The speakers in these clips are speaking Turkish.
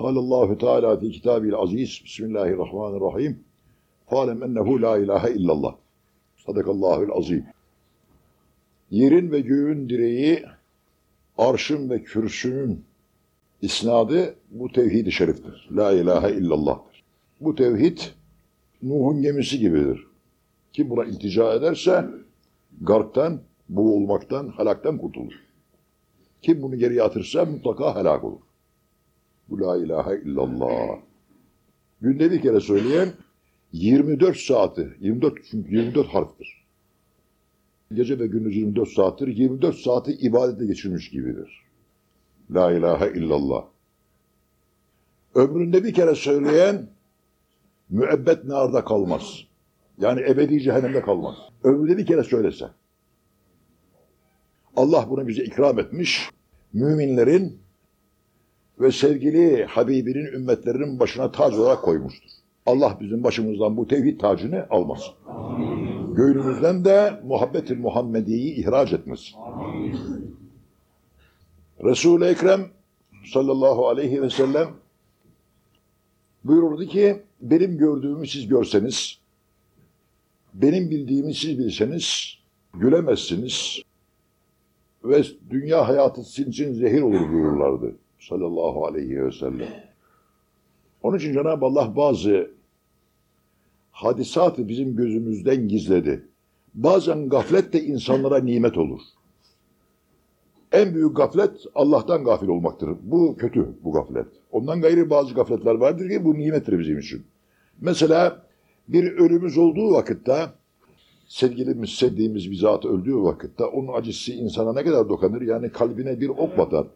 Allahu Teala fi kitabil aziz Bismillahirrahmanirrahim. Fa'lem ennehu la ilahe illallah. Sadakallahul azim. Yerin ve göğün direği, arşın ve kürsünün isnadı bu tevhid-i şeriftir. La ilahe illallah'tır. Bu tevhid Nuh'un gemisi gibidir. Kim buna iltica ederse garptan, boğulmaktan, halaktan kurtulur. Kim bunu geriye atırsa mutlaka helak olur. Bu la ilahe illallah. Günde bir kere söyleyen 24 saati, 24 çünkü 24 harftir. Gece ve gündüz 24 saattir. 24 saati ibadete geçirmiş gibidir. La ilahe illallah. Ömründe bir kere söyleyen müebbet narda kalmaz. Yani ebedi cehennemde kalmaz. Ömründe bir kere söylese. Allah bunu bize ikram etmiş. Müminlerin ve sevgili Habibinin ümmetlerinin başına tac olarak koymuştur. Allah bizim başımızdan bu tevhid tacını almasın. Gönlümüzden de muhabbet-i Muhammediye'yi ihraç etmesin. Resul-i Ekrem sallallahu aleyhi ve sellem buyururdu ki benim gördüğümü siz görseniz, benim bildiğimi siz bilseniz gülemezsiniz ve dünya hayatı sizin için zehir olur buyururlardı sallallahu aleyhi ve sellem. Onun için Cenab-ı Allah bazı hadisatı bizim gözümüzden gizledi. Bazen gaflet de insanlara nimet olur. En büyük gaflet Allah'tan gafil olmaktır. Bu kötü bu gaflet. Ondan gayrı bazı gafletler vardır ki bu nimettir bizim için. Mesela bir ölümümüz olduğu vakitte sevgilimiz, sevdiğimiz bir zat öldüğü vakitte onun acısı insana ne kadar dokanır? Yani kalbine bir ok batar.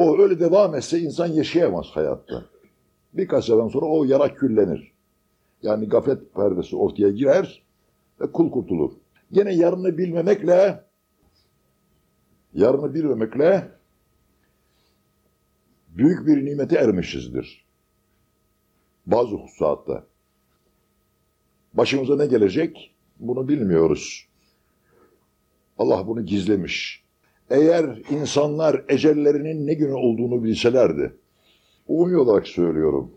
O öyle devam etse insan yaşayamaz hayatta. Birkaç sene sonra o yara küllenir. Yani gaflet perdesi ortaya girer ve kul kurtulur. Yine yarını bilmemekle yarını bilmemekle büyük bir nimete ermişizdir. Bazı hususatta. Başımıza ne gelecek bunu bilmiyoruz. Allah bunu gizlemiş. Eğer insanlar ecellerinin ne günü olduğunu bilselerdi, umumi olarak söylüyorum,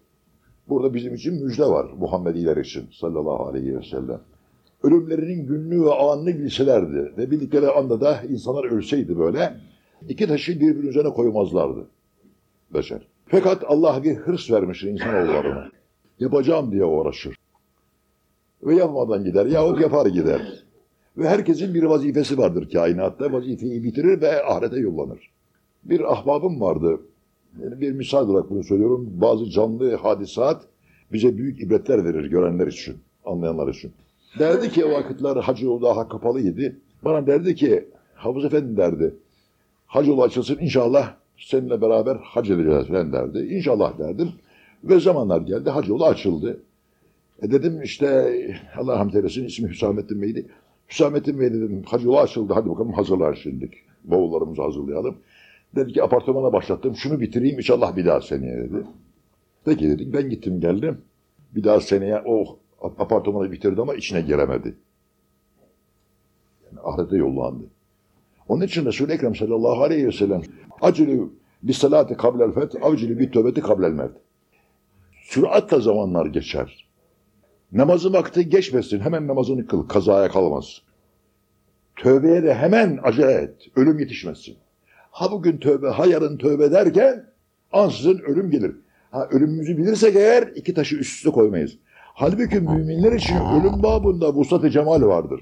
burada bizim için müjde var Muhammediler için sallallahu aleyhi ve sellem. Ölümlerinin gününü ve anını bilselerdi ve bildikleri anda da insanlar ölseydi böyle, iki taşı birbirinin üzerine koymazlardı. Beşer. Fakat Allah bir hırs vermiş insanoğullarına. Yapacağım diye uğraşır. Ve yapmadan gider yahut yapar gider. Ve herkesin bir vazifesi vardır kainatta. Vazifeyi bitirir ve ahirete yollanır. Bir ahbabım vardı. Yani bir misal olarak bunu söylüyorum. Bazı canlı hadisat bize büyük ibretler verir görenler için, anlayanlar için. Derdi ki o vakitler hacı yolu daha kapalıydı. Bana derdi ki Havuz Efendi derdi. Hacı yolu açılsın inşallah seninle beraber hac edeceğiz falan derdi. İnşallah derdim. Ve zamanlar geldi hacı yolu açıldı. E dedim işte Allah rahmet eylesin ismi Hüsamettin Bey'di. Hüsamettin Bey dedim hacı yolu açıldı hadi bakalım hazırlar şimdilik. Bavullarımızı hazırlayalım. Dedi ki apartmana başlattım şunu bitireyim inşallah bir daha seneye dedi. Peki dedik ben gittim geldim. Bir daha seneye o apartmanı bitirdi ama içine giremedi. Yani ahirete yollandı. Onun için Resul-i Ekrem sallallahu aleyhi ve sellem acili bir salati kablel fet, avcili bir tövbeti kablel mert. Süratle zamanlar geçer. Namazı vakti geçmesin, hemen namazını kıl, kazaya kalmaz. Tövbeye de hemen acele et, ölüm yetişmesin. Ha bugün tövbe, ha yarın tövbe derken ansızın ölüm gelir. Ha ölümümüzü bilirsek eğer iki taşı üst üste koymayız. Halbuki müminler için ölüm babında vuslat-ı cemal vardır.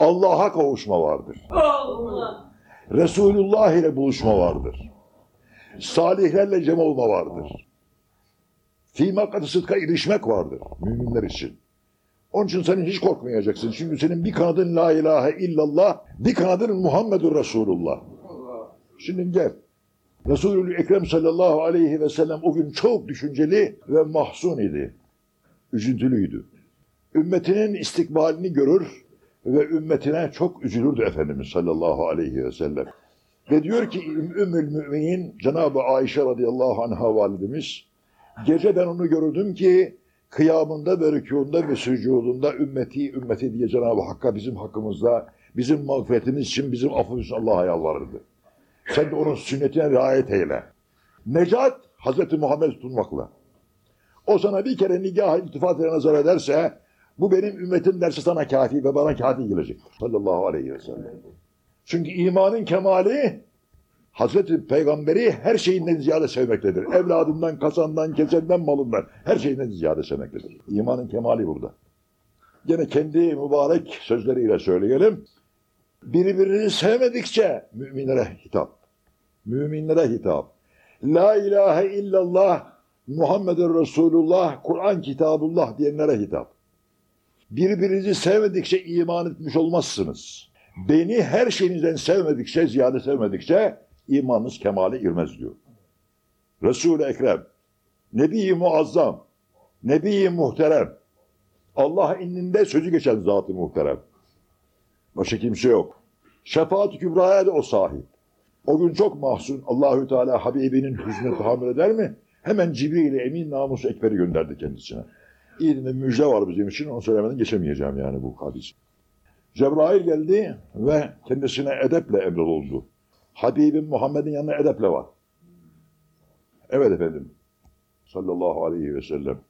Allah'a kavuşma vardır. Allah. Resulullah ile buluşma vardır. Salihlerle cem olma vardır. Fîmâ katı sıdka ilişmek vardır müminler için. Onun için senin hiç korkmayacaksın. Çünkü senin bir kanadın la ilahe illallah, bir kanadın Muhammedur Resulullah. Şimdi gel. Resulü Ekrem sallallahu aleyhi ve sellem o gün çok düşünceli ve mahzun idi. Üzüntülüydü. Ümmetinin istikbalini görür ve ümmetine çok üzülürdü Efendimiz sallallahu aleyhi ve sellem. Ve diyor ki Ümmül Müminin Cenab-ı Ayşe radıyallahu anha validemiz gece ben onu gördüm ki kıyamında ve rükûunda ve sücudunda ümmeti ümmeti diye Cenab-ı Hakk'a bizim hakkımızda bizim mağfiretimiz için bizim affımız Allah'a yalvarırdı. Sen de onun sünnetine riayet eyle. Necat Hazreti Muhammed tutunmakla. O sana bir kere nigah iltifat nazar ederse bu benim ümmetim derse sana kafi ve bana kafi gelecektir. Sallallahu aleyhi ve sellem. Çünkü imanın kemali Hazreti Peygamberi her şeyinden ziyade sevmektedir. Evladından, kasandan, kesenden, malından her şeyinden ziyade sevmektedir. İmanın kemali burada. Gene kendi mübarek sözleriyle söyleyelim. Birbirini sevmedikçe müminlere hitap. Müminlere hitap. La ilahe illallah Muhammeden Resulullah, Kur'an kitabullah diyenlere hitap. Birbirinizi sevmedikçe iman etmiş olmazsınız. Beni her şeyinizden sevmedikçe, ziyade sevmedikçe imanınız kemale girmez diyor. Resul-i Ekrem, Nebi-i Muazzam, Nebi-i Muhterem, Allah indinde sözü geçen zat-ı muhterem. Başka kimse yok. Şefaat-ı kübraya da o sahip. O gün çok mahzun Allahü Teala Habibinin hüznüne tahammül eder mi? Hemen Cibril Emin namus ekberi gönderdi kendisine. İyiliğinde müjde var bizim için. Onu söylemeden geçemeyeceğim yani bu hadis. Cebrail geldi ve kendisine edeple emrolundu. Habibim Muhammed'in yanına edeple var. Evet efendim. Sallallahu aleyhi ve sellem.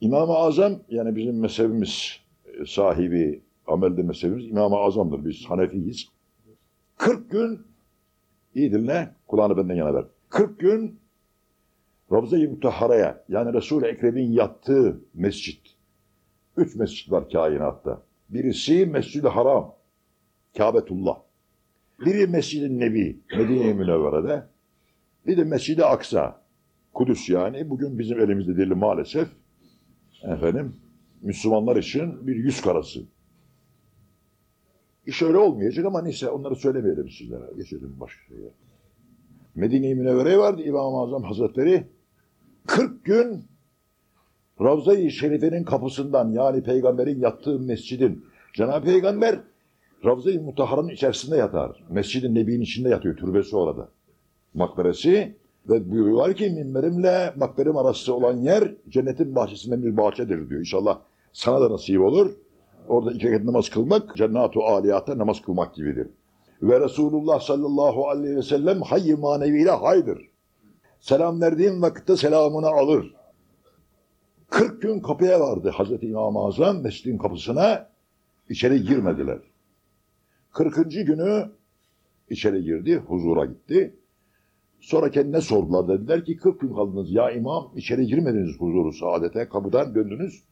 İmam-ı Azam yani bizim mezhebimiz e, sahibi amelde mezhebimiz İmam-ı Azam'dır. Biz Hanefiyiz. 40 gün iyi dinle kulağını benden yana ver. 40 gün Ravza-i Mutahhara'ya yani Resul-i Ekrem'in yattığı mescit. Üç mescit var kainatta. Birisi Mescid-i Haram, Kâbetullah. Biri Mescid-i Nebi, Medine-i Münevvere'de. Bir de Mescid-i Aksa, Kudüs yani. Bugün bizim elimizde değil maalesef. Efendim, Müslümanlar için bir yüz karası. İş öyle olmayacak ama neyse onları söylemeyelim sizlere. Geçelim başka şeye. Medine-i Münevvere'ye vardı İmam-ı Azam Hazretleri. 40 gün Ravza-i Şerife'nin kapısından yani peygamberin yattığı mescidin Cenab-ı Peygamber Ravza-i Mutahhara'nın içerisinde yatar. Mescid-i Nebi'nin içinde yatıyor. Türbesi orada. Makberesi ve buyuruyorlar ki minberimle makberim arası olan yer cennetin bahçesinden bir bahçedir diyor. İnşallah sana da nasip olur. Orada iki rekat namaz kılmak cennet-u aliyata namaz kılmak gibidir. Ve Resulullah sallallahu aleyhi ve sellem hayy maneviyle haydır. Selam verdiğin vakitte selamını alır. 40 gün kapıya vardı Hazreti İmam-ı Azam mescidin kapısına içeri girmediler. 40. günü içeri girdi, huzura gitti. Sonra kendine sordular dediler ki 40 gün kaldınız ya imam içeri girmediniz huzuru saadete kapıdan döndünüz.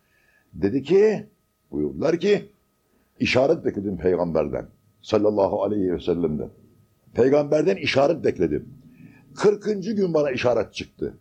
Dedi ki buyurdular ki işaret bekledim peygamberden sallallahu aleyhi ve sellem'den. Peygamberden işaret bekledim. 40. gün bana işaret çıktı.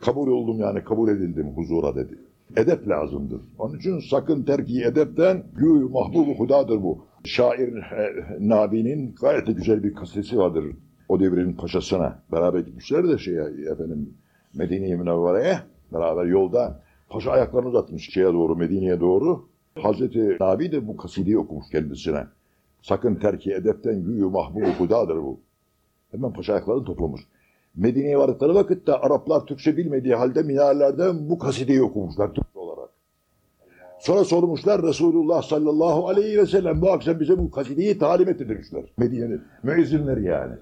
Kabul oldum yani kabul edildim huzura dedi. Edep lazımdır. Onun için sakın terki edepten gü mahbubu hudadır bu. Şair e, Nabi'nin gayet güzel bir kasetesi vardır. O devrin paşasına beraber gitmişler de şeye efendim Medine-i Münevvere'ye beraber yolda paşa ayaklarını uzatmış şeye doğru Medine'ye doğru. Hazreti Nabi de bu kasideyi okumuş kendisine. Sakın terki edepten güyü mahbubu hudadır bu. Hemen paşa ayaklarını toplamış. Medine'ye vardıkları vakitte Araplar Türkçe bilmediği halde minarelerden bu kasideyi okumuşlar Türkçe olarak. Sonra sormuşlar Resulullah sallallahu aleyhi ve sellem bu akşam bize bu kasideyi talim etti demişler. Medine'nin müezzinleri yani.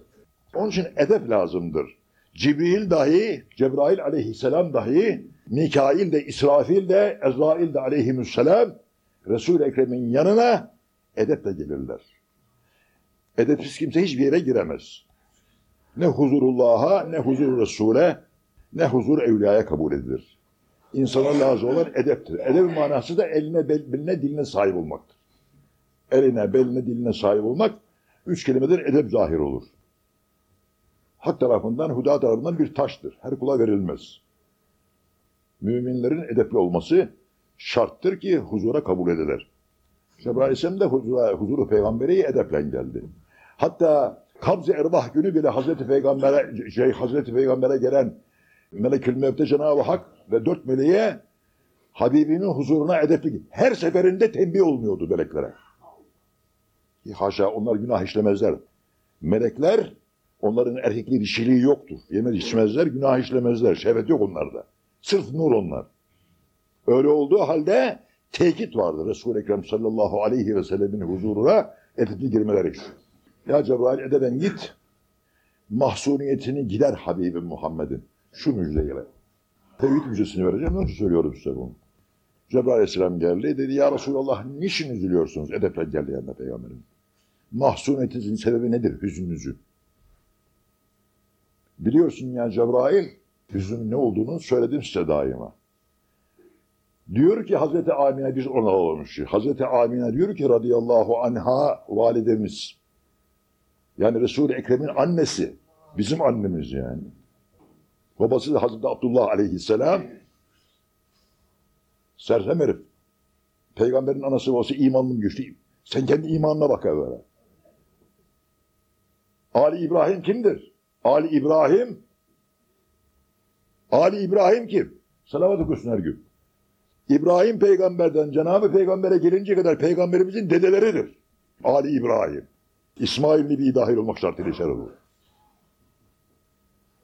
Onun için edep lazımdır. Cibril dahi, Cebrail aleyhisselam dahi, Mikail de, İsrafil de, Ezrail de aleyhisselam Resul-i Ekrem'in yanına edeple gelirler. Edepsiz kimse hiçbir yere giremez. Ne huzurullah'a, ne huzur Resul'e, ne huzur evliyaya kabul edilir. İnsana lazım olan edeptir. Edep manası da eline, beline, diline sahip olmaktır. Eline, beline, diline sahip olmak, üç kelimeden edep zahir olur. Hak tarafından, huda tarafından bir taştır. Her kula verilmez. Müminlerin edepli olması şarttır ki huzura kabul edilir. Cebrail Aleyhisselam huzura, huzuru peygamberi edeple geldi. Hatta kabz-ı erbah günü bile Hazreti Peygamber'e şey, Hazreti Peygamber'e gelen Melekül Mevte Cenab-ı Hak ve dört meleğe Habibinin huzuruna edepli her seferinde tembih olmuyordu meleklere. Haşa onlar günah işlemezler. Melekler onların erkekliği dişiliği yoktur. Yemez içmezler, günah işlemezler. Şehvet yok onlarda. Sırf nur onlar. Öyle olduğu halde tekit vardı Resul-i Ekrem sallallahu aleyhi ve sellemin huzuruna edepli girmeleri için. Ya Cebrail edeben git, mahsuniyetini gider Habibim Muhammed'in. şu müjdeyle. Tevhid müjdesini vereceğim. İçin söylüyorum size bunu. Cebrail Aleyhisselam geldi. Dedi ya Resulallah niçin üzülüyorsunuz? Edeple geldi yanına peygamberin. Mahsunetinizin sebebi nedir? Hüznünüzü. Biliyorsun ya Cebrail, hüznün ne olduğunu söyledim size daima. Diyor ki Hazreti Amine biz ona olmuş. Hazreti Amine diyor ki radıyallahu anha validemiz. Yani Resul-i Ekrem'in annesi. Bizim annemiz yani. Babası da Hazreti Abdullah aleyhisselam. Sersem herif. Peygamberin anası babası imanlı güçlü. Sen kendi imanına bak evvela. Ali İbrahim kimdir? Ali İbrahim Ali İbrahim kim? Salavat okusun her gün. İbrahim peygamberden Cenab-ı Peygamber'e gelince kadar peygamberimizin dedeleridir. Ali İbrahim. İsmail Nebi dahil olmak şartıyla içeri olur.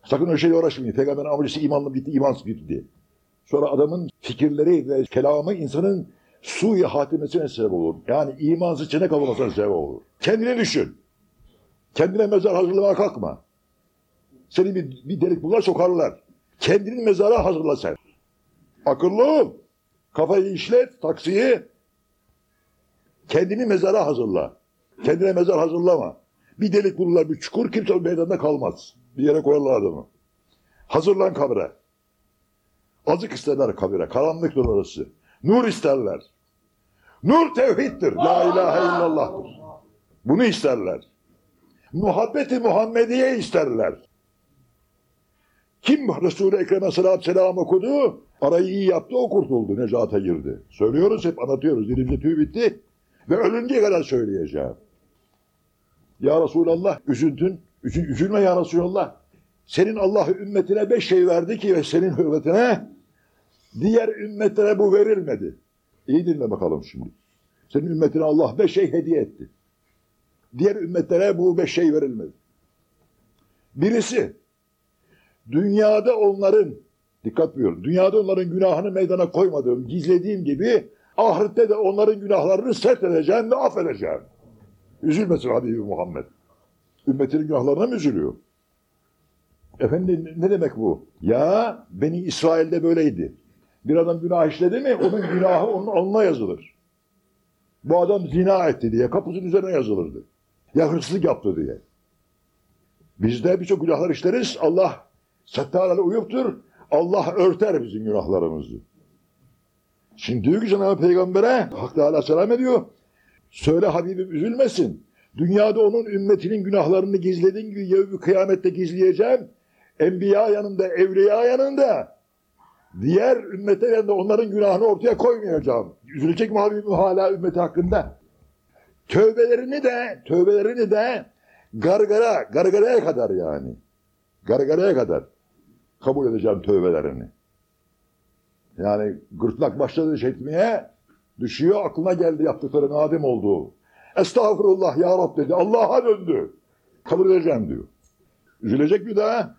Sakın öyle şeyle uğraşmayın. Peygamberin amcası imanlı gitti, imansız gitti diye. Sonra adamın fikirleri ve kelamı insanın suyu hatimesine sebep olur. Yani imansız içine kalmasına sebep olur. Kendini düşün. Kendine mezar hazırlamaya kalkma. Seni bir, bir delik bulurlar sokarlar. Kendini mezara hazırla sen. Akıllı ol. Kafayı işlet, taksiyi. Kendini mezara hazırla. Kendine mezar hazırlama. Bir delik bulurlar, bir çukur kimse meydanda kalmaz. Bir yere koyarlar adamı. Hazırlan kabre. Azık isterler kabire. Karanlıktır orası. Nur isterler. Nur tevhiddir. La ilahe illallah'tır. Bunu isterler. Muhabbeti Muhammediye isterler. Kim Resul-i Ekrem'e salatü selam okudu? Arayı iyi yaptı, o kurtuldu, necata girdi. Söylüyoruz hep, anlatıyoruz. Dilimde tüy bitti. Ve ölünceye kadar söyleyeceğim. Ya Resulallah, üzüntün, üzü, üzülme ya Resulallah. Senin Allah ümmetine beş şey verdi ki ve senin hürmetine diğer ümmetlere bu verilmedi. İyi dinle bakalım şimdi. Senin ümmetine Allah beş şey hediye etti. Diğer ümmetlere bu beş şey verilmedi. Birisi, dünyada onların, dikkat buyurun, dünyada onların günahını meydana koymadığım, gizlediğim gibi, ahirette de onların günahlarını sert edeceğim ve affedeceğim. Üzülmesin Habibi Muhammed. Ümmetinin günahlarına mı üzülüyor? Efendim ne demek bu? Ya Beni İsrail'de böyleydi. Bir adam günah işledi mi onun günahı onun alnına yazılır. Bu adam zina etti diye kapısının üzerine yazılırdı. Ya hırsızlık yaptı diye. Bizde birçok günahlar işleriz. Allah settarlarla uyuptur. Allah örter bizim günahlarımızı. Şimdi diyor ki Cenab-ı Peygamber'e Hak Teala selam ediyor. Söyle Habibim üzülmesin. Dünyada onun ümmetinin günahlarını gizlediğin gibi yevmi kıyamette gizleyeceğim. Enbiya yanında, evliya yanında, diğer ümmetler yanında onların günahını ortaya koymayacağım. Üzülecek mi Habibim hala ümmeti hakkında? Tövbelerini de, tövbelerini de gargara, gargaraya kadar yani. Gargaraya kadar kabul edeceğim tövbelerini. Yani gırtlak başladı çekmeye, düşüyor, aklına geldi yaptıkları nadim olduğu. Estağfurullah ya Rab dedi, Allah'a döndü. Kabul edeceğim diyor. Üzülecek mi daha?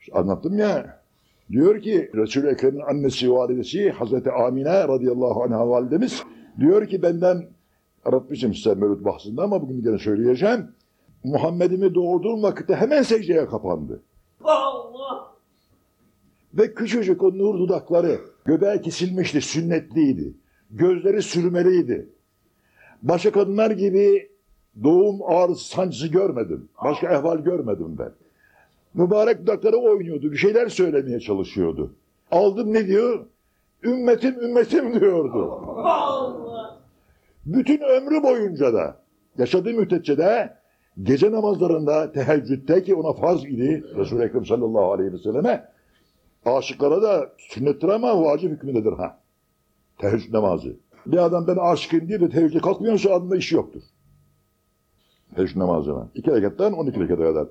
İşte anlattım ya. Diyor ki Resul-i Ekrem'in annesi validesi Hazreti Amine radıyallahu anha validemiz diyor ki benden aratmışım size Mevlüt bahsinde ama bugün gene söyleyeceğim. Muhammed'imi doğurduğum vakitte hemen secdeye kapandı. Allah! Ve küçücük o nur dudakları göbeği kesilmişti, sünnetliydi. Gözleri sürmeliydi. Başka kadınlar gibi doğum ağrısı, sancısı görmedim. Başka ehval görmedim ben. Mübarek dudakları oynuyordu. Bir şeyler söylemeye çalışıyordu. Aldım ne diyor? Ümmetim ümmetim diyordu. Bütün ömrü boyunca da yaşadığı müddetçe de gece namazlarında teheccüde ki ona farz idi Resul-i Ekrem sallallahu aleyhi ve selleme aşıklara da sünnettir ama vacip hükmündedir ha. Teheccüd namazı. Bir adam ben aşıkım diye de teheccüde kalkmıyorsa adında işi yoktur. Teheccüd namazına. İki rekatten on iki rekata kadar.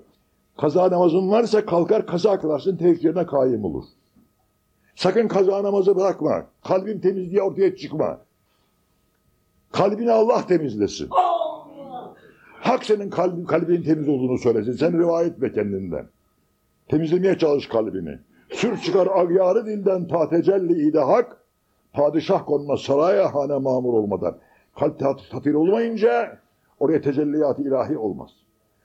Kaza namazın varsa kalkar kaza kılarsın teheccüdüne kaim olur. Sakın kaza namazı bırakma. Kalbin temizliği ortaya çıkma. Kalbini Allah temizlesin. Hak senin kalbin, kalbinin temiz olduğunu söylesin. Sen rivayet etme kendinden. Temizlemeye çalış kalbini. Sür çıkar agyarı dilden ta tecelli ide hak. Padişah konmaz saraya hane mamur olmadan. Kalp tat, tatil olmayınca oraya tecelliyat ilahi olmaz.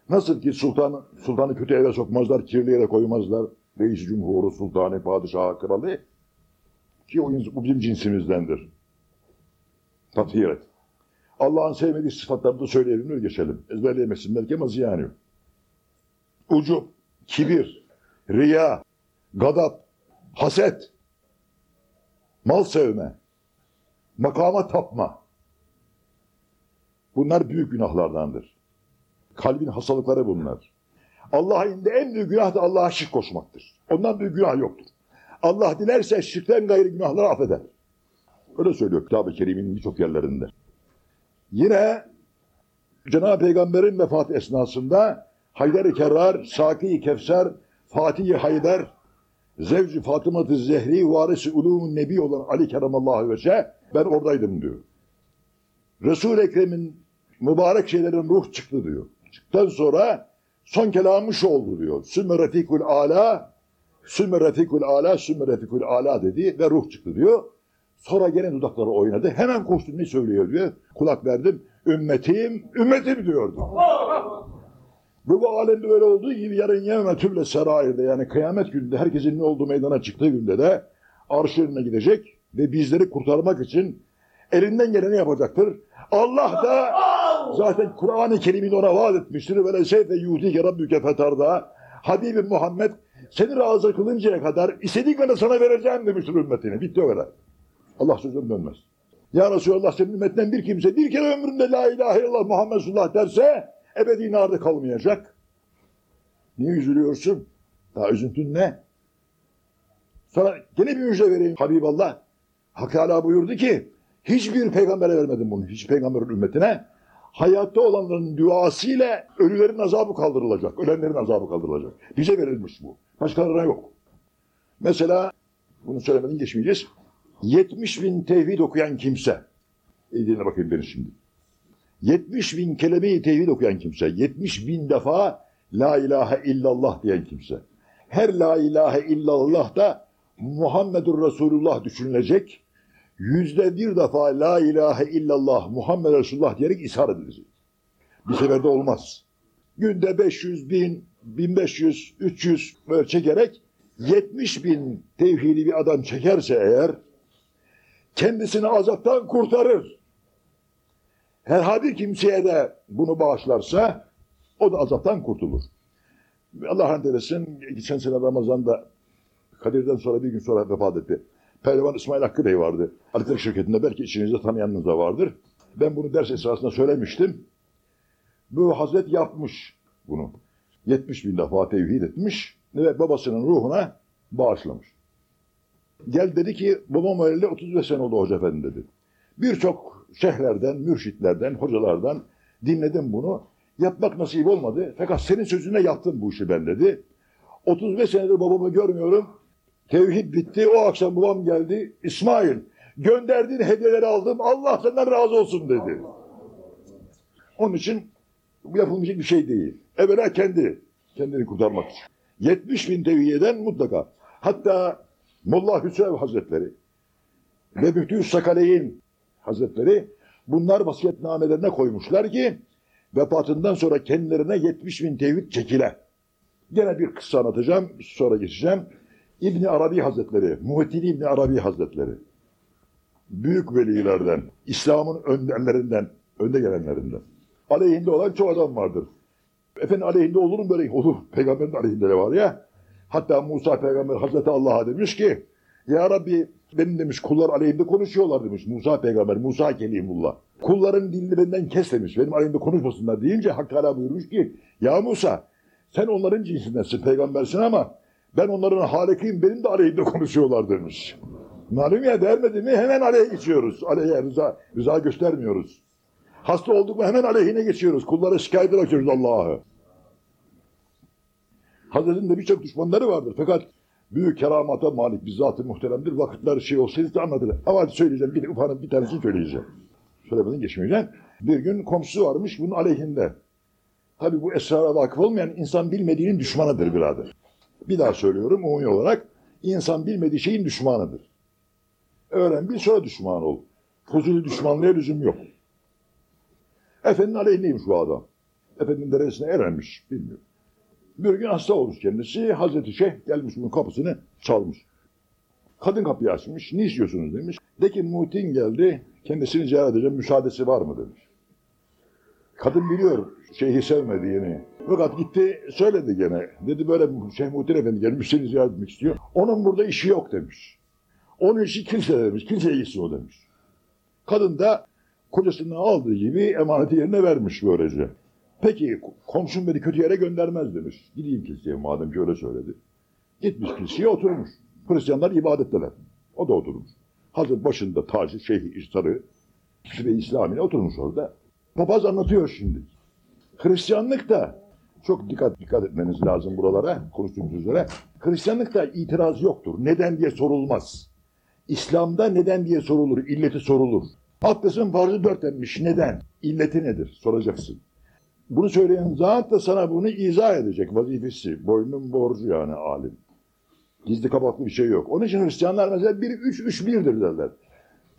Nasıl ki sultanı, sultanı kötü eve sokmazlar, kirli yere koymazlar. Reis cumhuru, sultanı, padişahı, kralı. Ki o, bu bizim cinsimizdendir. Tathiret. et. Allah'ın sevmediği sıfatlarını da söyleyelim, öyle geçelim. Ezberleyemesin belki ama ziyan yok. Ucu, kibir, riya, gadap, haset, mal sevme, makama tapma. Bunlar büyük günahlardandır. Kalbin hastalıkları bunlar. Allah'a indi en büyük günah da Allah'a şirk koşmaktır. Ondan büyük günah yoktur. Allah dilerse şirkten gayrı günahları affeder. Öyle söylüyor Kitab-ı Kerim'in birçok yerlerinde. Yine Cenab-ı Peygamber'in vefatı esnasında Haydar-ı Kerrar, Saki-i Kevser, Fatih-i Haydar, Zevci Fatıma-ı Zehri, varisi ulumun nebi olan Ali Keremallahu Veçe, ben oradaydım diyor. Resul-i Ekrem'in mübarek şeylerin ruh çıktı diyor. Çıktıktan sonra son kelamı şu oldu diyor. Sümme refikul ala, sümme refikul ala, sümme refikul ala dedi ve ruh çıktı diyor. Sonra gene dudakları oynadı. Hemen koştu ne söylüyor diyor. Kulak verdim. Ümmetim, ümmetim diyordu. Ve bu alemde öyle olduğu gibi yarın yevme tüble serayirde yani kıyamet gününde herkesin ne olduğu meydana çıktığı günde de arş önüne gidecek ve bizleri kurtarmak için elinden geleni yapacaktır. Allah da zaten Kur'an-ı Kerim'in ona vaat etmiştir. Ve leseyfe yuhdike rabbüke fetarda. Habibim Muhammed seni razı kılıncaya kadar istediğin kadar sana vereceğim demiştir ümmetine. Bitti o kadar. Allah sözden dönmez. Ya Resulallah senin ümmetinden bir kimse bir kere ömründe la ilahe illallah Muhammed derse ebedi narda kalmayacak. Niye üzülüyorsun? Daha üzüntün ne? Sonra gene bir müjde vereyim Habiballah. Hak Teala buyurdu ki hiçbir peygambere vermedim bunu. Hiç peygamberin ümmetine. Hayatta olanların duasıyla ölülerin azabı kaldırılacak. Ölenlerin azabı kaldırılacak. Bize verilmiş bu. Başkalarına yok. Mesela bunu söylemeden geçmeyeceğiz. 70 bin tevhid okuyan kimse. İyi dinle bakayım beni şimdi. 70 bin kelime-i tevhid okuyan kimse. 70 bin defa la ilahe illallah diyen kimse. Her la ilahe illallah da Muhammedur Resulullah düşünülecek. Yüzde bir defa la ilahe illallah Muhammed Resulullah diyerek ishar edilecek. Bir seferde olmaz. Günde 500 bin, 1500, 300 böyle çekerek 70 bin tevhidi bir adam çekerse eğer kendisini azaptan kurtarır. Herhangi kimseye de bunu bağışlarsa o da azaptan kurtulur. Allah rahmet eylesin. Geçen sene Ramazan'da Kadir'den sonra bir gün sonra vefat etti. Pehlivan İsmail Hakkı Bey vardı. Arkadaş şirketinde belki içinizde tanıyanınız da vardır. Ben bunu ders esasında söylemiştim. Bu Hazret yapmış bunu. 70 bin defa tevhid etmiş ve babasının ruhuna bağışlamış. Gel dedi ki babam öyle 35 sene oldu hoca efendi dedi. Birçok şeyhlerden, mürşitlerden, hocalardan dinledim bunu. Yapmak nasip olmadı. Fakat senin sözüne yaptım bu işi ben dedi. 35 senedir babamı görmüyorum. Tevhid bitti. O akşam babam geldi. İsmail gönderdiğin hediyeleri aldım. Allah senden razı olsun dedi. Onun için bu yapılmayacak bir şey değil. Evvela kendi. Kendini kurtarmak için. 70 bin tevhiyeden mutlaka. Hatta Molla Hüseyin Hazretleri ve Müftü Sakaleyn Hazretleri bunlar vasiyetnamelerine koymuşlar ki vefatından sonra kendilerine 70 bin tevhid çekile. Gene bir kıssa anlatacağım, sonra geçeceğim. İbni Arabi Hazretleri, Muhittin İbni Arabi Hazretleri. Büyük velilerden, İslam'ın önderlerinden, önde gelenlerinden. Aleyhinde olan çok adam vardır. Efendim aleyhinde olur mu böyle? Olur. Peygamberin aleyhinde de var ya. Hatta Musa peygamber Hazreti Allah'a demiş ki Ya Rabbi benim demiş kullar aleyhimde konuşuyorlar demiş Musa peygamber, Musa kelimullah. Kulların dilini benden kes demiş. Benim aleyhimde konuşmasınlar deyince Hak Teala buyurmuş ki Ya Musa sen onların cinsindensin peygambersin ama ben onların halikiyim benim de aleyhimde konuşuyorlar demiş. Malum ya dermedi mi hemen aleyhe geçiyoruz. Aleyhe rıza, rıza göstermiyoruz. Hasta olduk mu hemen aleyhine geçiyoruz. Kullara şikayet açıyoruz Allah'ı. Hazretinin de birçok düşmanları vardır. Fakat büyük keramata malik bir zat-ı muhteremdir. Vakitler şey olsaydı da anlatılır. Ama söyleyeceğim. Bir, ufanın bir tanesini söyleyeceğim. Söylemeden geçmeyeceğim. Bir gün komşusu varmış bunun aleyhinde. Tabi bu esrara vakıf olmayan insan bilmediğinin düşmanıdır birader. Bir daha söylüyorum umumi olarak. insan bilmediği şeyin düşmanıdır. Öğren bil sonra düşman ol. Fuzuli düşmanlığa lüzum yok. Efendinin aleyhindeymiş bu adam. efendim derecesine eremiş bilmiyorum. Bir gün hasta olmuş kendisi. Hazreti Şeyh gelmiş bunun kapısını çalmış. Kadın kapıyı açmış. Ne istiyorsunuz demiş. De ki muhtin geldi. Kendisini ziyaret edeceğim. Müsaadesi var mı demiş. Kadın biliyor şeyhi sevmediğini. Fakat gitti söyledi gene. Dedi böyle Şeyh Muhtin Efendi gelmiş seni ziyaret etmek istiyor. Onun burada işi yok demiş. Onun işi kilise demiş. Kiliseye gitsin o demiş. Kadın da kocasından aldığı gibi emaneti yerine vermiş böylece. Peki komşum beni kötü yere göndermez demiş. Gideyim kiliseye madem ki öyle söyledi. Gitmiş kiliseye oturmuş. Hristiyanlar ibadetteler. O da oturmuş. Hazır başında tacı, şeyhi, sarı, ve İslami'ne oturmuş orada. Papaz anlatıyor şimdi. Hristiyanlık da çok dikkat dikkat etmeniz lazım buralara konuştuğumuz üzere. Hristiyanlıkta itiraz yoktur. Neden diye sorulmaz. İslam'da neden diye sorulur, illeti sorulur. Abdestin farzı dört denmiş. Neden? İlleti nedir? Soracaksın. Bunu söyleyen zat da sana bunu izah edecek vazifesi. Boynun borcu yani alim. Gizli kapaklı bir şey yok. Onun için Hristiyanlar mesela 1 3 3 1'dir derler.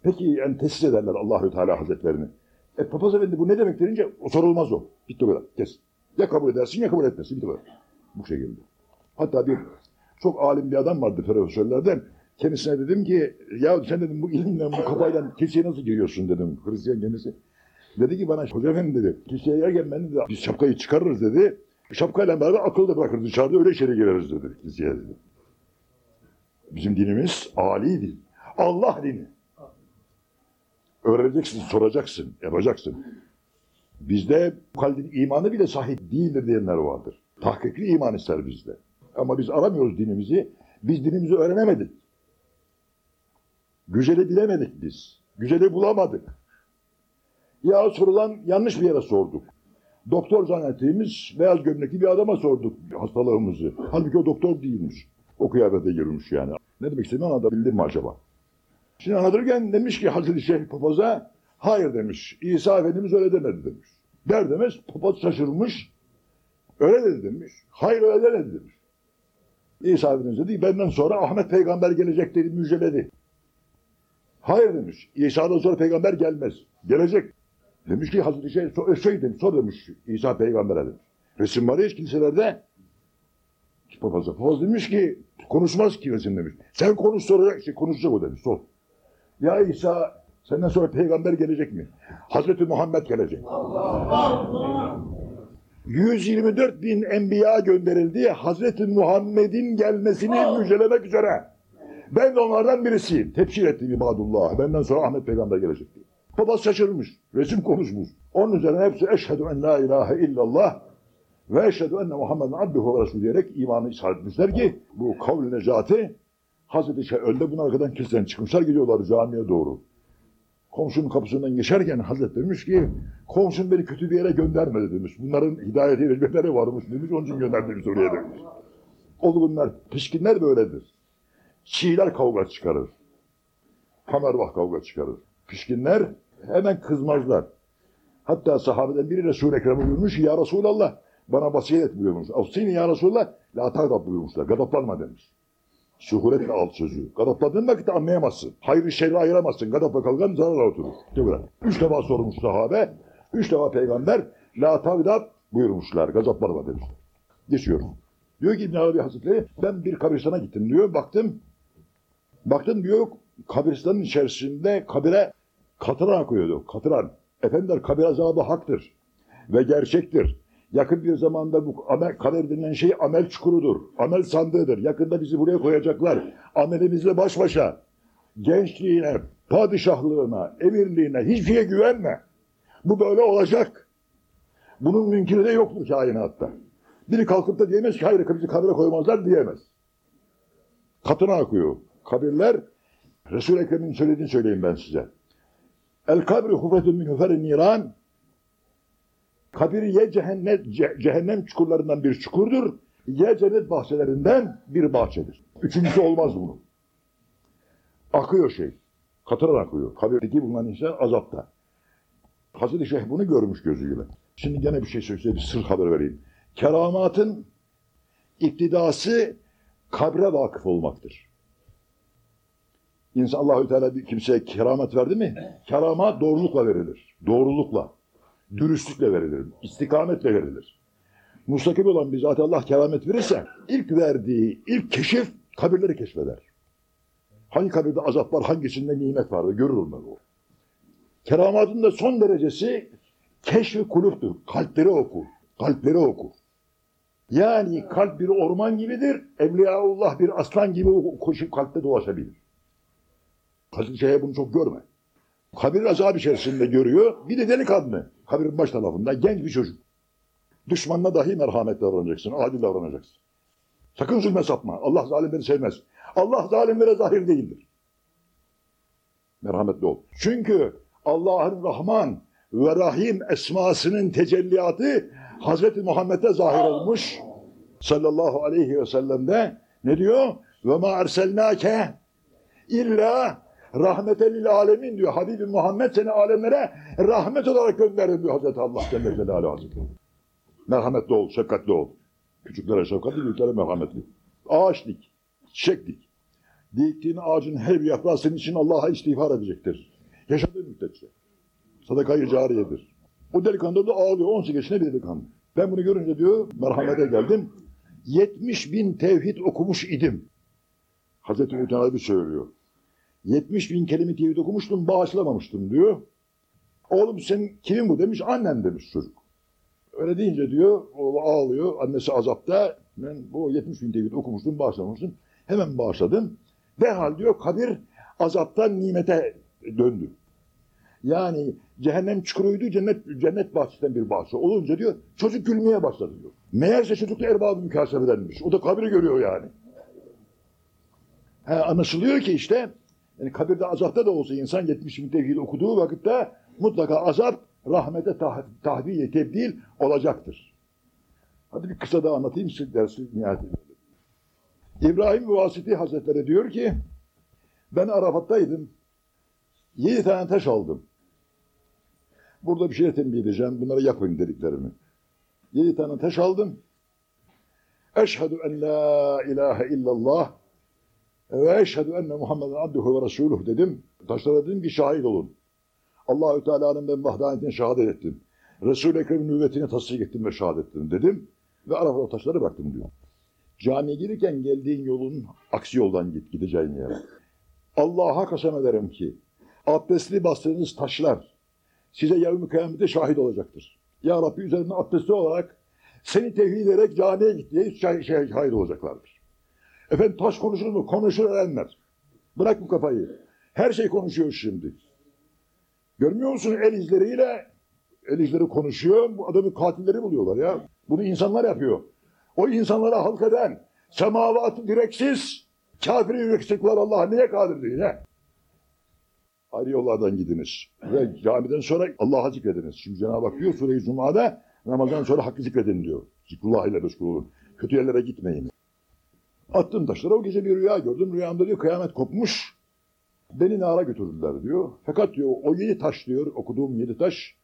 Peki yani tesis ederler Allahü Teala Hazretlerini. E papaz efendi bu ne demek deyince o sorulmaz o. Bitti o kadar. Kes. Ya kabul edersin ya kabul etmezsin. Bitti o kadar. Bu şekilde. Hatta bir çok alim bir adam vardı profesörlerden. Kendisine dedim ki ya sen dedim bu ilimle bu kafayla kiliseye nasıl giriyorsun dedim. Hristiyan kendisi. Dedi ki bana hoca efendi dedi. Kiliseye gelmen dedi. Biz şapkayı çıkarırız dedi. Şapkayla beraber akıl da bırakırız dışarıda öyle içeri gireriz dedi kiliseye dedi. Bizim dinimiz âli din. Allah dini. Öğreneceksin, soracaksın, yapacaksın. Bizde bu kalbin imanı bile sahih değildir diyenler vardır. Tahkikli iman ister bizde. Ama biz aramıyoruz dinimizi. Biz dinimizi öğrenemedik. Güzeli bilemedik biz. Güzeli bulamadık. Ya sorulan yanlış bir yere sorduk. Doktor zannettiğimiz beyaz gömlekli bir adama sorduk hastalığımızı. Halbuki o doktor değilmiş. O kıyafete girmiş yani. Ne demek istediğini anlatabildim mi acaba? Şimdi anlatırken demiş ki Hazreti Şeyh Papaz'a hayır demiş. İsa Efendimiz öyle demedi demiş. Der demez papaz şaşırmış. Öyle dedi demiş. Hayır öyle demedi demiş. İsa Efendimiz dedi benden sonra Ahmet peygamber gelecek dedi müjdeledi. Hayır demiş. İsa'dan sonra peygamber gelmez. Gelecek. Demiş ki Hazreti Şeyh sor, şey demiş, sor demiş İsa peygambere demiş. Resim var ya kiliselerde. Papaz'a. Papaz demiş ki konuşmaz ki resim demiş. Sen konuş soracak, şey, konuşacak o demiş. Sor. Ya İsa senden sonra peygamber gelecek mi? Hazreti Muhammed gelecek. Allah. 124 bin enbiya gönderildi. Hazreti Muhammed'in gelmesini müjdelemek üzere. Ben de onlardan birisiyim. Tepşir etti ibadullah. Benden sonra Ahmet peygamber gelecek diye. Papaz şaşırmış. Resim konuşmuş. Onun üzerine hepsi eşhedü en la ilahe illallah ve eşhedü enne Muhammeden abduhu ve resulü diyerek imanı ishar etmişler ki bu kavl necati Hazreti Şeyh önde bunu arkadan kiliseden çıkmışlar gidiyorlar camiye doğru. Komşunun kapısından geçerken Hazret demiş ki komşum beni kötü bir yere göndermedi demiş. Bunların hidayeti hizmetleri varmış demiş onun için gönderdi bizi oraya demiş. Olgunlar, pişkinler böyledir. Çiğler kavga çıkarır. Kamerbah kavga çıkarır. Pişkinler hemen kızmazlar. Hatta sahabeden biri Resul-i Ekrem'e buyurmuş Ya Resulallah bana vasiyet et buyurmuş. Avsini ya Resulallah la tağdab buyurmuşlar. Gadaplanma demiş. Suhuretle al sözü. Gadapladığın vakitte anlayamazsın. Hayrı şerri ayıramazsın. Gadapla kalkan zararla oturur. Mi? Üç defa sormuş sahabe. Üç defa peygamber la tağdab buyurmuşlar. Gazaplanma demiş. Geçiyorum. Diyor ki İbn Arabi Hazretleri ben bir kabristana gittim diyor. Baktım. Baktım diyor kabristanın içerisinde kabire katıran akıyordu. Katıran. Efendiler kabir azabı haktır. Ve gerçektir. Yakın bir zamanda bu amel, kader denilen şey amel çukurudur. Amel sandığıdır. Yakında bizi buraya koyacaklar. Amelimizle baş başa. Gençliğine, padişahlığına, emirliğine hiçbir şeye güvenme. Bu böyle olacak. Bunun mümkünü de yoktur kainatta. Biri kalkıp da diyemez ki hayır bizi kabire koymazlar diyemez. Katına akıyor. Kabirler Resul-i Ekrem'in söylediğini söyleyeyim ben size. El kabri hufetun min huferin niran Kabir ye cehennem, ce- cehennem çukurlarından bir çukurdur, ye cennet bahçelerinden bir bahçedir. Üçüncüsü olmaz bunun. Akıyor şey, katıran akıyor. Kabirdeki bulunan insan azapta. Hazreti Şeyh bunu görmüş gözüyle. Şimdi gene bir şey söyleyeyim, bir sır haber vereyim. Keramatın iktidası kabre vakıf olmaktır. İnsan Allahü Teala bir kimseye keramet verdi mi? Keramat doğrulukla verilir. Doğrulukla. dürüstlükle verilir, istikametle verilir. Mustakim olan bir zat Allah keramet verirse ilk verdiği ilk keşif kabirleri keşfeder. Hangi kabirde azap var, hangisinde nimet var görür onları o. Keramatın da son derecesi keşfi kulüptür. Kalpleri okur. Kalpleri okur. Yani kalp bir orman gibidir. Evliyaullah bir aslan gibi koşup kalpte dolaşabilir. Hazreti Şeyh'e bunu çok görme. Kabir azabı içerisinde görüyor. Bir de delikanlı. Kabirin baş tarafında genç bir çocuk. Düşmanına dahi merhametli davranacaksın. Adil davranacaksın. Sakın zulme sapma. Allah zalimleri sevmez. Allah zalimlere zahir değildir. Merhametli ol. Çünkü Allah'ın Rahman ve Rahim esmasının tecelliyatı Hazreti Muhammed'e zahir olmuş. Sallallahu aleyhi ve sellem'de ne diyor? Ve ma erselnake illa rahmeten lil alemin diyor. Habibim Muhammed seni alemlere rahmet olarak gönderdim diyor Hazreti Allah Celle Celaluhu Hazretleri. Merhametli ol, şefkatli ol. Küçüklere şefkatli, büyüklere merhametli. Ağaç dik, çiçek dik. Diktiğin ağacın her bir yaprağı senin için Allah'a istiğfar edecektir. Yaşadığı müddetçe. Sadakayı cariyedir. O delikanlı da ağlıyor. 18 yaşında bir delikanlı. Ben bunu görünce diyor merhamete geldim. 70 bin tevhid okumuş idim. Hazreti Mütenabi söylüyor. 70 bin kelime tevhid okumuştum bağışlamamıştım diyor. Oğlum sen kimin bu demiş. Annem demiş çocuk. Öyle deyince diyor oğlu ağlıyor. Annesi azapta. Ben bu 70 bin tevhid okumuştum bağışlamamıştım. Hemen bağışladım. Derhal diyor kabir azaptan nimete döndü. Yani cehennem çukuruydu cennet cennet bahçesinden bir bahçe olunca diyor çocuk gülmeye başladı diyor. Meğerse çocuk da erbabı mükasebedenmiş. O da kabri görüyor yani. He, anlaşılıyor ki işte yani kabirde azapta da olsa insan 70 bin tevhid okuduğu vakitte mutlaka azap rahmete tah tahviye tebdil olacaktır. Hadi bir kısa daha anlatayım size dersi nihayet. İbrahim Vasiti Hazretleri diyor ki ben Arafat'taydım. Yedi tane taş aldım. Burada bir şey tembih edeceğim. Bunları yapın dediklerimi. Yedi tane taş aldım. Eşhedü en la ilahe illallah ve eşhedü enne Muhammeden abduhu ve resuluh dedim. Taşlara dedim ki şahit olun. Allahü Teala'nın ben vahdaniyetine şehadet ettim. Resul-i Ekrem'in nübüvvetine tasdik ettim ve şehadet ettim dedim. Ve Arafat'a taşlara baktım diyor. Camiye gelirken geldiğin yolun aksi yoldan git gideceğin yere. Allah'a kasem ederim ki abdestli bastığınız taşlar size yevmi kıyamete şahit olacaktır. Ya Rabbi üzerine abdestli olarak seni tevhid ederek camiye git diye şah- şah- şahit olacaklardır. Efendim taş konuşur mu? Konuşur erenler. Bırak bu kafayı. Her şey konuşuyor şimdi. Görmüyor musun el izleriyle el izleri konuşuyor. Bu adamı katilleri buluyorlar ya. Bunu insanlar yapıyor. O insanlara halk eden semavatı direksiz kafiri yüksekler Allah niye kadir değil he? Ayrı yollardan gidiniz. Ve camiden sonra Allah'a zikrediniz. Şimdi Cenab-ı Hak diyor Sure-i Cuma'da namazdan sonra hakkı zikredin diyor. Zikrullah ile meşgul olun. Kötü yerlere gitmeyin. Attım taşlara o gece bir rüya gördüm. Rüyamda diyor kıyamet kopmuş. Beni nara götürdüler diyor. Fakat diyor o yedi taş diyor okuduğum yedi taş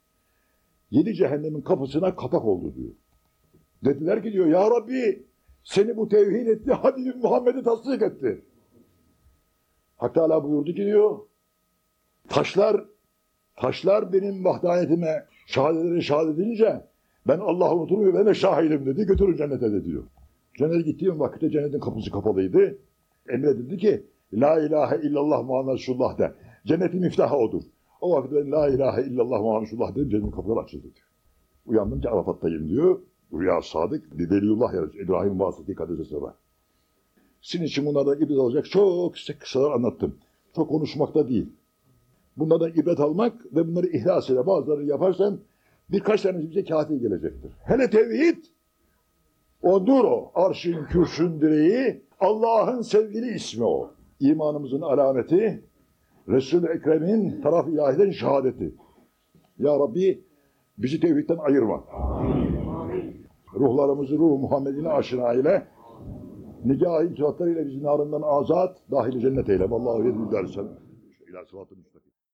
yedi cehennemin kapısına kapak oldu diyor. Dediler ki diyor ya Rabbi seni bu tevhid etti Habibim Muhammed'i tasdik etti. Hak Teala buyurdu ki diyor taşlar taşlar benim vahdaniyetime şehadetleri şehadet edince ben Allah'ı unuturum ve ben de şahidim dedi götürün cennete de diyor. Cennete gittiğim vakitte cennetin kapısı kapalıydı. Emredildi ki La ilahe illallah Muhammed Resulullah de. Cennetin miftahı odur. O vakit ben La ilahe illallah Muhammed Resulullah dedim cennetin kapıları açıldı diyor. Uyandım ki Arafat'tayım diyor. Rüya sadık. Bir Veliullah yarısı. İbrahim Vasıti Kadesesi var. Sizin için bunlardan ibret alacak çok kısa kısalar anlattım. Çok konuşmakta değil. Bunlardan ibret almak ve bunları ihlas ile bazıları yaparsan birkaç tanesi bize kafi gelecektir. Hele tevhid Odur o. Arşın, kürsün direği. Allah'ın sevgili ismi o. İmanımızın alameti. Resul-i Ekrem'in taraf ilahiden şehadeti. Ya Rabbi bizi tevhidden ayırma. Ruhlarımızı ruh Muhammed'in aşina ile nigah-ı iltifatlarıyla bizi narından azat, dahil cennet eyle. Vallahu yedü dersen. İlâ sıratı müstakim.